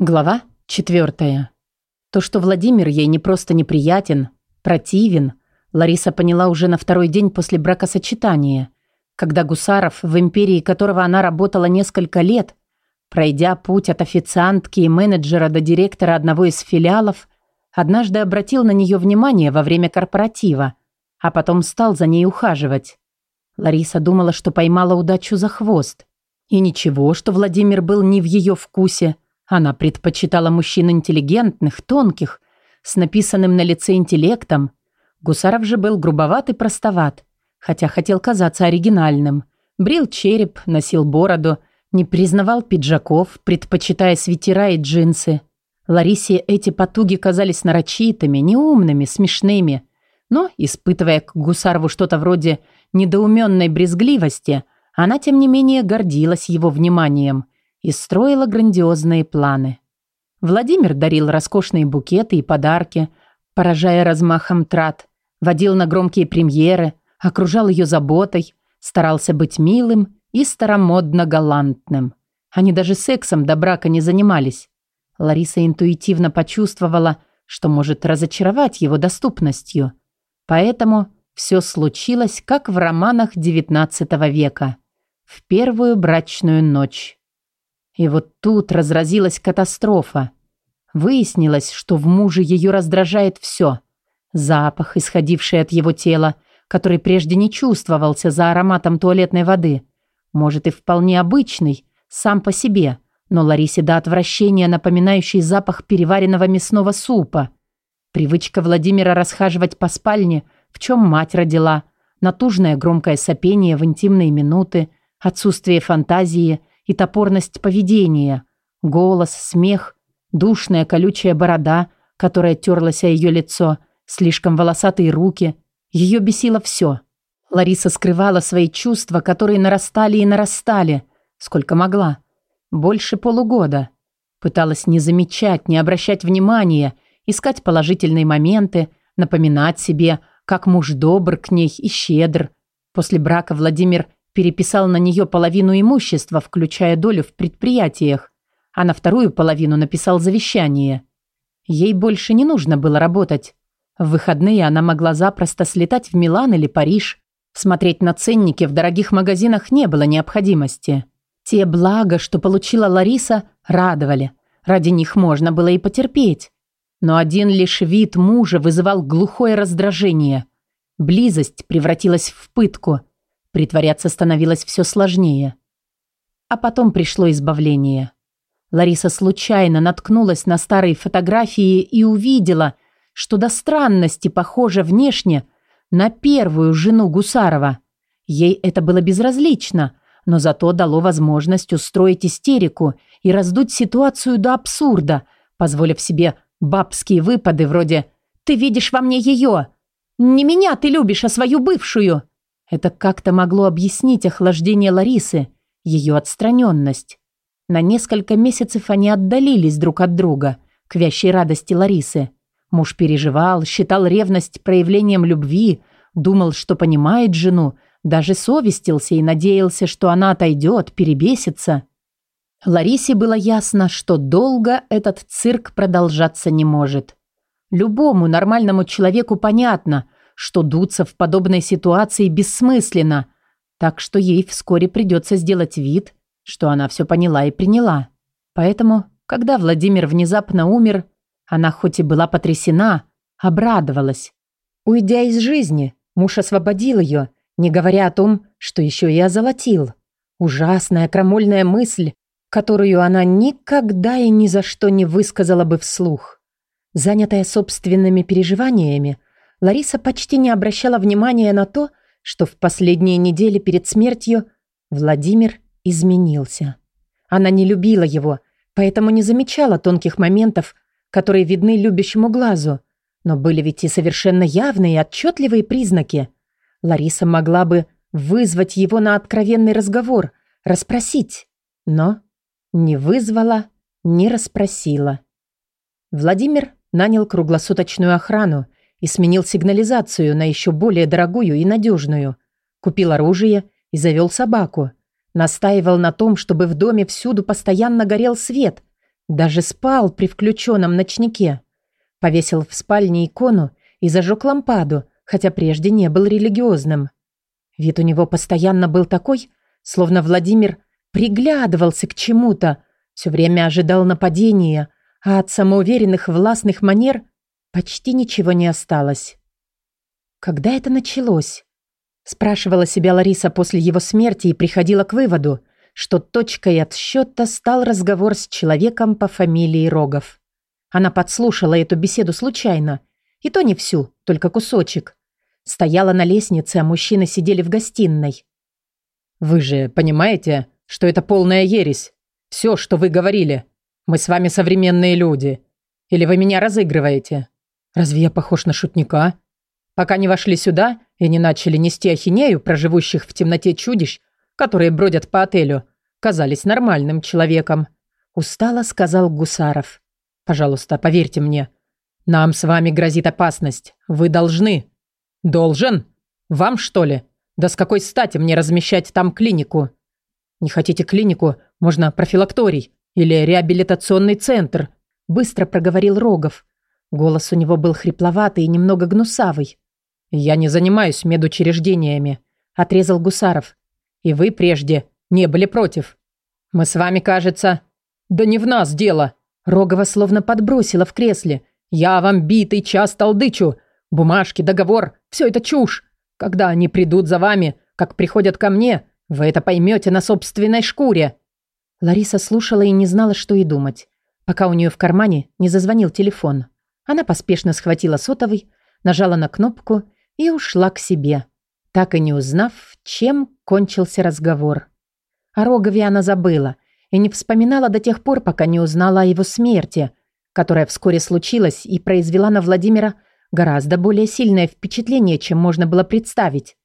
Глава четвертая. То, что Владимир ей не просто неприятен, противен, Лариса поняла уже на второй день после бракосочетания, когда Гусаров, в империи которого она работала несколько лет, пройдя путь от официантки и менеджера до директора одного из филиалов, однажды обратил на нее внимание во время корпоратива, а потом стал за ней ухаживать. Лариса думала, что поймала удачу за хвост. И ничего, что Владимир был не в ее вкусе – она предпочитала мужчин интеллигентных, тонких, с написанным на лице интеллектом. Гусаров же был грубоват и простоват, хотя хотел казаться оригинальным. Брил череп, носил бороду, не признавал пиджаков, предпочитая свитера и джинсы. Ларисе эти потуги казались нарочитыми, неумными, смешными. Но, испытывая к Гусарову что-то вроде недоуменной брезгливости, она, тем не менее, гордилась его вниманием – и строила грандиозные планы. Владимир дарил роскошные букеты и подарки, поражая размахом трат, водил на громкие премьеры, окружал ее заботой, старался быть милым и старомодно-галантным. Они даже сексом до брака не занимались. Лариса интуитивно почувствовала, что может разочаровать его доступностью. Поэтому все случилось, как в романах XIX века, в первую брачную ночь. И вот тут разразилась катастрофа. Выяснилось, что в муже ее раздражает все. Запах, исходивший от его тела, который прежде не чувствовался за ароматом туалетной воды. Может и вполне обычный, сам по себе, но Ларисе до отвращения напоминающий запах переваренного мясного супа. Привычка Владимира расхаживать по спальне, в чем мать родила, натужное громкое сопение в интимные минуты, отсутствие фантазии – и топорность поведения, голос, смех, душная колючая борода, которая терлась о ее лицо, слишком волосатые руки. Ее бесило все. Лариса скрывала свои чувства, которые нарастали и нарастали, сколько могла. Больше полугода. Пыталась не замечать, не обращать внимания, искать положительные моменты, напоминать себе, как муж добр к ней и щедр. После брака Владимир переписал на нее половину имущества, включая долю в предприятиях, а на вторую половину написал завещание. Ей больше не нужно было работать. В выходные она могла запросто слетать в Милан или Париж. Смотреть на ценники в дорогих магазинах не было необходимости. Те блага, что получила Лариса, радовали. Ради них можно было и потерпеть. Но один лишь вид мужа вызывал глухое раздражение. Близость превратилась в пытку – Притворяться становилось все сложнее. А потом пришло избавление. Лариса случайно наткнулась на старые фотографии и увидела, что до странности похожа внешне на первую жену Гусарова. Ей это было безразлично, но зато дало возможность устроить истерику и раздуть ситуацию до абсурда, позволив себе бабские выпады вроде «Ты видишь во мне ее!» «Не меня ты любишь, а свою бывшую!» Это как-то могло объяснить охлаждение Ларисы, ее отстраненность. На несколько месяцев они отдалились друг от друга, к вящей радости Ларисы. Муж переживал, считал ревность проявлением любви, думал, что понимает жену, даже совестился и надеялся, что она отойдет, перебесится. Ларисе было ясно, что долго этот цирк продолжаться не может. Любому нормальному человеку понятно – что дуться в подобной ситуации бессмысленно, так что ей вскоре придется сделать вид, что она все поняла и приняла. Поэтому, когда Владимир внезапно умер, она хоть и была потрясена, обрадовалась. Уйдя из жизни, муж освободил ее, не говоря о том, что еще и озолотил. Ужасная крамольная мысль, которую она никогда и ни за что не высказала бы вслух. Занятая собственными переживаниями, Лариса почти не обращала внимания на то, что в последние недели перед смертью Владимир изменился. Она не любила его, поэтому не замечала тонких моментов, которые видны любящему глазу. Но были ведь и совершенно явные и отчетливые признаки. Лариса могла бы вызвать его на откровенный разговор, расспросить, но не вызвала, не расспросила. Владимир нанял круглосуточную охрану и сменил сигнализацию на еще более дорогую и надежную. Купил оружие и завел собаку. Настаивал на том, чтобы в доме всюду постоянно горел свет, Даже спал при включенном ночнике. Повесил в спальне икону и зажег лампаду, хотя прежде не был религиозным. Вид у него постоянно был такой, словно Владимир приглядывался к чему-то, все время ожидал нападения, а от самоуверенных властных манер почти ничего не осталось. Когда это началось? Спрашивала себя Лариса после его смерти и приходила к выводу, что точкой отсчета стал разговор с человеком по фамилии Рогов. Она подслушала эту беседу случайно, и то не всю, только кусочек. Стояла на лестнице, а мужчины сидели в гостиной. «Вы же понимаете, что это полная ересь? Все, что вы говорили. Мы с вами современные люди. Или вы меня разыгрываете? Разве я похож на шутника?» пока не вошли сюда и не начали нести ахинею про живущих в темноте чудищ, которые бродят по отелю, казались нормальным человеком. Устало сказал Гусаров. «Пожалуйста, поверьте мне. Нам с вами грозит опасность. Вы должны». «Должен? Вам, что ли? Да с какой стати мне размещать там клинику?» «Не хотите клинику? Можно профилакторий или реабилитационный центр», быстро проговорил Рогов. Голос у него был хрипловатый и немного гнусавый. «Я не занимаюсь медучреждениями», – отрезал Гусаров. «И вы прежде не были против. Мы с вами, кажется...» «Да не в нас дело!» Рогова словно подбросила в кресле. «Я вам битый час толдычу. Бумажки, договор – все это чушь. Когда они придут за вами, как приходят ко мне, вы это поймете на собственной шкуре». Лариса слушала и не знала, что и думать, пока у нее в кармане не зазвонил телефон. Она поспешно схватила сотовый, нажала на кнопку и ушла к себе, так и не узнав, чем кончился разговор. О Рогове она забыла и не вспоминала до тех пор, пока не узнала о его смерти, которая вскоре случилась и произвела на Владимира гораздо более сильное впечатление, чем можно было представить.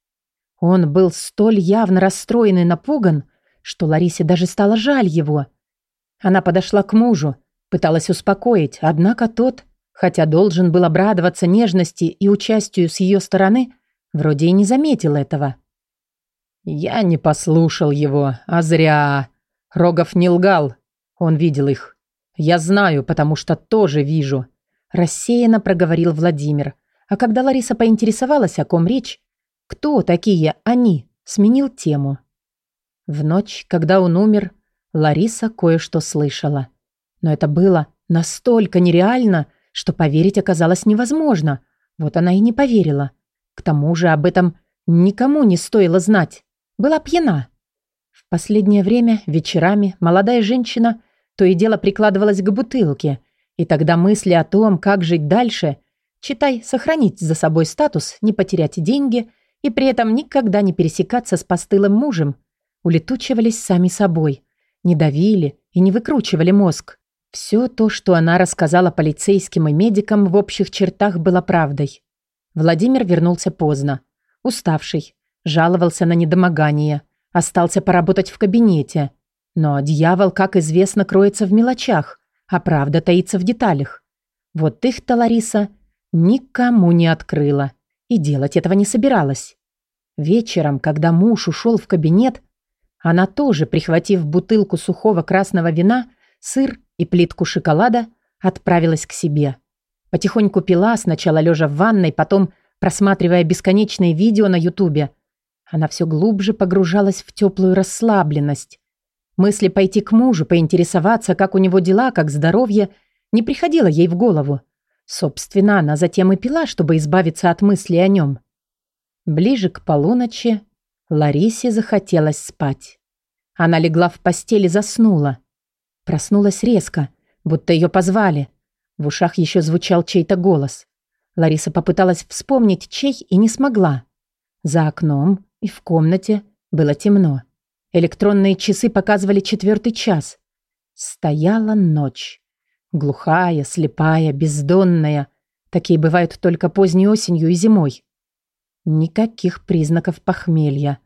Он был столь явно расстроен и напуган, что Ларисе даже стало жаль его. Она подошла к мужу, пыталась успокоить, однако тот хотя должен был обрадоваться нежности и участию с ее стороны, вроде и не заметил этого. «Я не послушал его, а зря. Рогов не лгал. Он видел их. Я знаю, потому что тоже вижу», – рассеянно проговорил Владимир. А когда Лариса поинтересовалась, о ком речь, кто такие они, сменил тему. В ночь, когда он умер, Лариса кое-что слышала. Но это было настолько нереально, что поверить оказалось невозможно. Вот она и не поверила. К тому же об этом никому не стоило знать. Была пьяна. В последнее время вечерами молодая женщина то и дело прикладывалась к бутылке, и тогда мысли о том, как жить дальше, читай, сохранить за собой статус, не потерять деньги и при этом никогда не пересекаться с постылым мужем, улетучивались сами собой, не давили и не выкручивали мозг. Все то, что она рассказала полицейским и медикам, в общих чертах было правдой. Владимир вернулся поздно, уставший, жаловался на недомогание, остался поработать в кабинете. Но дьявол, как известно, кроется в мелочах, а правда таится в деталях. Вот их-то Лариса никому не открыла и делать этого не собиралась. Вечером, когда муж ушел в кабинет, она тоже, прихватив бутылку сухого красного вина, сыр и плитку шоколада, отправилась к себе. Потихоньку пила, сначала лежа в ванной, потом просматривая бесконечные видео на ютубе. Она все глубже погружалась в теплую расслабленность. Мысли пойти к мужу, поинтересоваться, как у него дела, как здоровье, не приходило ей в голову. Собственно, она затем и пила, чтобы избавиться от мыслей о нем. Ближе к полуночи Ларисе захотелось спать. Она легла в постели и заснула. Проснулась резко, будто ее позвали. В ушах еще звучал чей-то голос. Лариса попыталась вспомнить, чей, и не смогла. За окном и в комнате было темно. Электронные часы показывали четвертый час. Стояла ночь. Глухая, слепая, бездонная. Такие бывают только поздней осенью и зимой. Никаких признаков похмелья.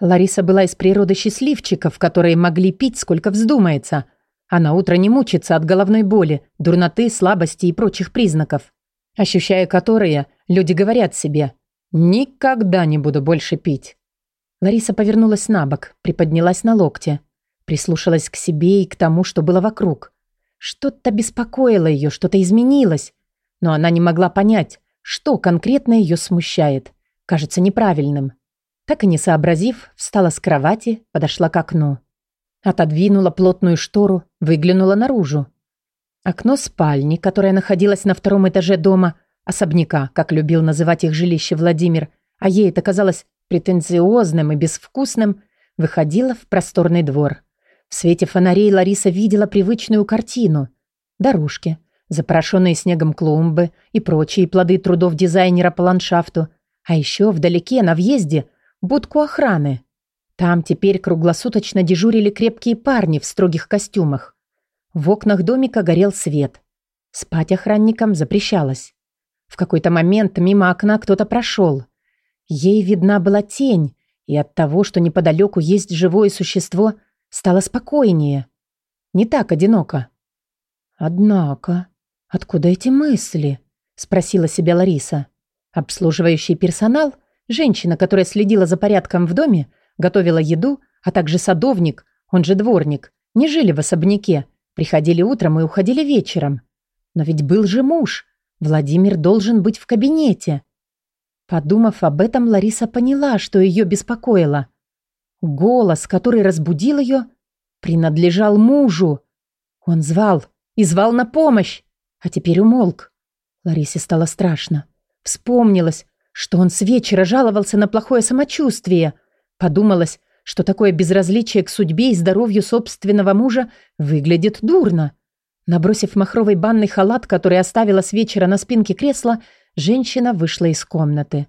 Лариса была из природы счастливчиков, которые могли пить, сколько вздумается, а на утро не мучиться от головной боли, дурноты, слабости и прочих признаков, ощущая которые, люди говорят себе «Никогда не буду больше пить». Лариса повернулась на бок, приподнялась на локте, прислушалась к себе и к тому, что было вокруг. Что-то беспокоило ее, что-то изменилось. Но она не могла понять, что конкретно ее смущает. Кажется неправильным. Так и не сообразив, встала с кровати, подошла к окну. Отодвинула плотную штору, выглянула наружу. Окно спальни, которое находилось на втором этаже дома, особняка, как любил называть их жилище Владимир, а ей это казалось претенциозным и безвкусным, выходило в просторный двор. В свете фонарей Лариса видела привычную картину. Дорожки, запорошенные снегом клумбы и прочие плоды трудов дизайнера по ландшафту, а еще вдалеке, на въезде, будку охраны. Там теперь круглосуточно дежурили крепкие парни в строгих костюмах. В окнах домика горел свет. Спать охранникам запрещалось. В какой-то момент мимо окна кто-то прошел. Ей видна была тень, и от того, что неподалеку есть живое существо, стало спокойнее. Не так одиноко. «Однако, откуда эти мысли?» – спросила себя Лариса. Обслуживающий персонал, женщина, которая следила за порядком в доме, готовила еду, а также садовник, он же дворник, не жили в особняке, приходили утром и уходили вечером. Но ведь был же муж, Владимир должен быть в кабинете. Подумав об этом, Лариса поняла, что ее беспокоило. Голос, который разбудил ее, принадлежал мужу. Он звал и звал на помощь, а теперь умолк. Ларисе стало страшно. Вспомнилось, что он с вечера жаловался на плохое самочувствие, Подумалось, что такое безразличие к судьбе и здоровью собственного мужа выглядит дурно. Набросив махровый банный халат, который оставила с вечера на спинке кресла, женщина вышла из комнаты.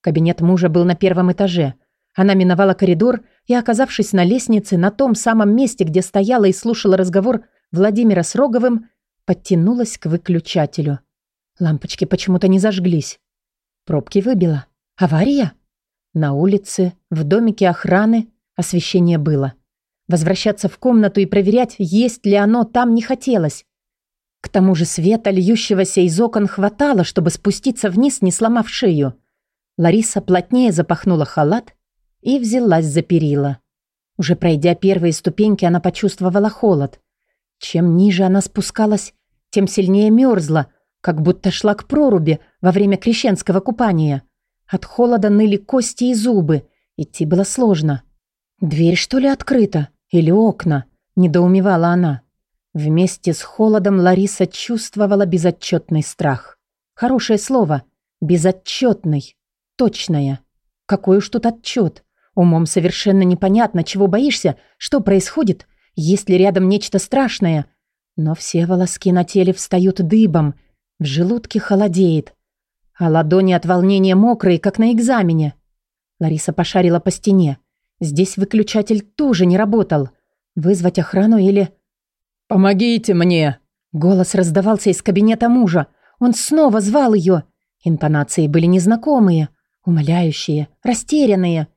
Кабинет мужа был на первом этаже. Она миновала коридор и, оказавшись на лестнице, на том самом месте, где стояла и слушала разговор Владимира с Роговым, подтянулась к выключателю. Лампочки почему-то не зажглись. Пробки выбило. Авария? На улице, в домике охраны освещение было. Возвращаться в комнату и проверять, есть ли оно там, не хотелось. К тому же света, льющегося из окон, хватало, чтобы спуститься вниз, не сломав шею. Лариса плотнее запахнула халат и взялась за перила. Уже пройдя первые ступеньки, она почувствовала холод. Чем ниже она спускалась, тем сильнее мерзла, как будто шла к проруби во время крещенского купания. От холода ныли кости и зубы. Идти было сложно. «Дверь, что ли, открыта? Или окна?» – недоумевала она. Вместе с холодом Лариса чувствовала безотчетный страх. Хорошее слово. Безотчетный. Точное. Какой уж тут отчет. Умом совершенно непонятно, чего боишься, что происходит, есть ли рядом нечто страшное. Но все волоски на теле встают дыбом, в желудке холодеет а ладони от волнения мокрые, как на экзамене. Лариса пошарила по стене. Здесь выключатель тоже не работал. Вызвать охрану или... «Помогите мне!» Голос раздавался из кабинета мужа. Он снова звал ее. Интонации были незнакомые, умоляющие, растерянные.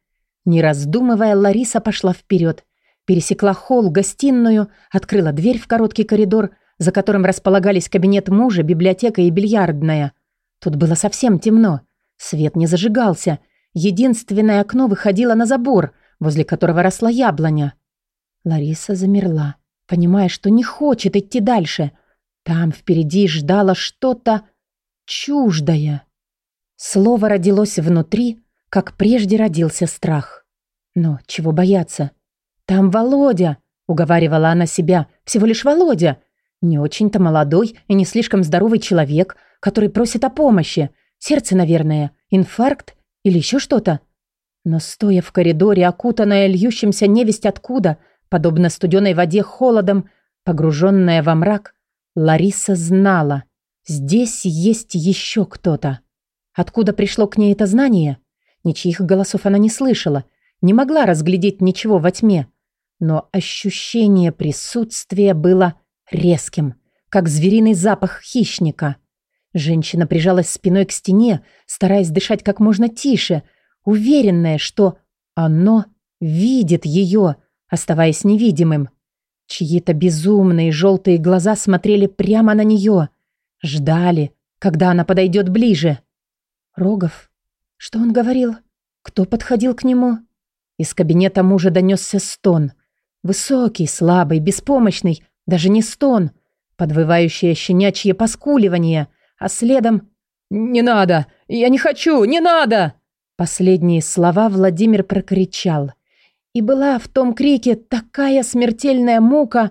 Не раздумывая, Лариса пошла вперед. Пересекла холл, гостиную, открыла дверь в короткий коридор, за которым располагались кабинет мужа, библиотека и бильярдная – Тут было совсем темно. Свет не зажигался. Единственное окно выходило на забор, возле которого росла яблоня. Лариса замерла, понимая, что не хочет идти дальше. Там впереди ждало что-то чуждое. Слово родилось внутри, как прежде родился страх. Но чего бояться? Там Володя, уговаривала она себя, всего лишь Володя. Не очень-то молодой и не слишком здоровый человек, который просит о помощи. Сердце, наверное, инфаркт или еще что-то. Но стоя в коридоре, окутанная льющимся невесть откуда, подобно студеной воде холодом, погруженная во мрак, Лариса знала, здесь есть еще кто-то. Откуда пришло к ней это знание? Ничьих голосов она не слышала, не могла разглядеть ничего во тьме. Но ощущение присутствия было резким, как звериный запах хищника. Женщина прижалась спиной к стене, стараясь дышать как можно тише, уверенная, что оно видит ее, оставаясь невидимым. Чьи-то безумные желтые глаза смотрели прямо на нее, ждали, когда она подойдет ближе. Рогов? Что он говорил? Кто подходил к нему? Из кабинета мужа донесся стон. Высокий, слабый, беспомощный, даже не стон. подвывающее щенячье поскуливание, а следом «Не надо! Я не хочу! Не надо!» Последние слова Владимир прокричал. И была в том крике такая смертельная мука,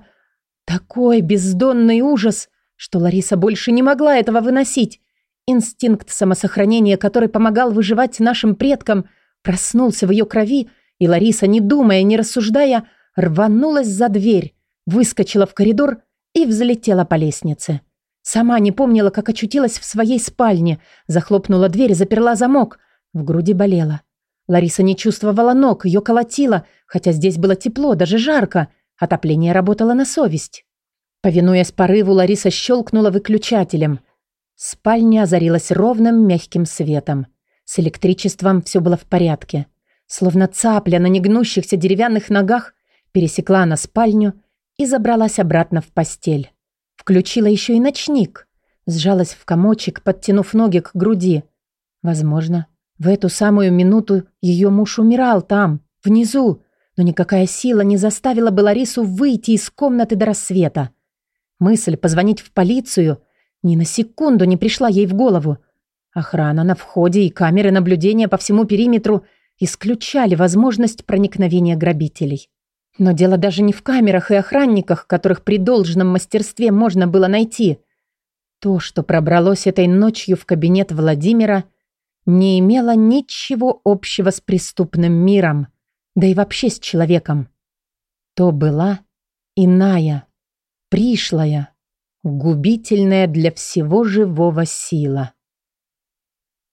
такой бездонный ужас, что Лариса больше не могла этого выносить. Инстинкт самосохранения, который помогал выживать нашим предкам, проснулся в ее крови, и Лариса, не думая, не рассуждая, рванулась за дверь, выскочила в коридор и взлетела по лестнице. Сама не помнила, как очутилась в своей спальне, захлопнула дверь заперла замок. В груди болела. Лариса не чувствовала ног, ее колотило, хотя здесь было тепло, даже жарко. Отопление работало на совесть. Повинуясь порыву, Лариса щелкнула выключателем. Спальня озарилась ровным мягким светом. С электричеством все было в порядке. Словно цапля на негнущихся деревянных ногах пересекла она спальню и забралась обратно в постель. Включила еще и ночник. Сжалась в комочек, подтянув ноги к груди. Возможно, в эту самую минуту ее муж умирал там, внизу, но никакая сила не заставила бы Ларису выйти из комнаты до рассвета. Мысль позвонить в полицию ни на секунду не пришла ей в голову. Охрана на входе и камеры наблюдения по всему периметру исключали возможность проникновения грабителей. Но дело даже не в камерах и охранниках, которых при должном мастерстве можно было найти. То, что пробралось этой ночью в кабинет Владимира, не имело ничего общего с преступным миром, да и вообще с человеком. То была иная, пришлая, губительная для всего живого сила.